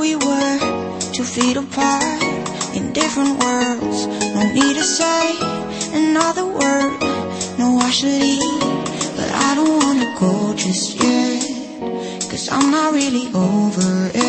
We were two feet apart in different worlds. No need to say another word. No, I should eat, but I don't wanna go just yet. Cause I'm not really over it.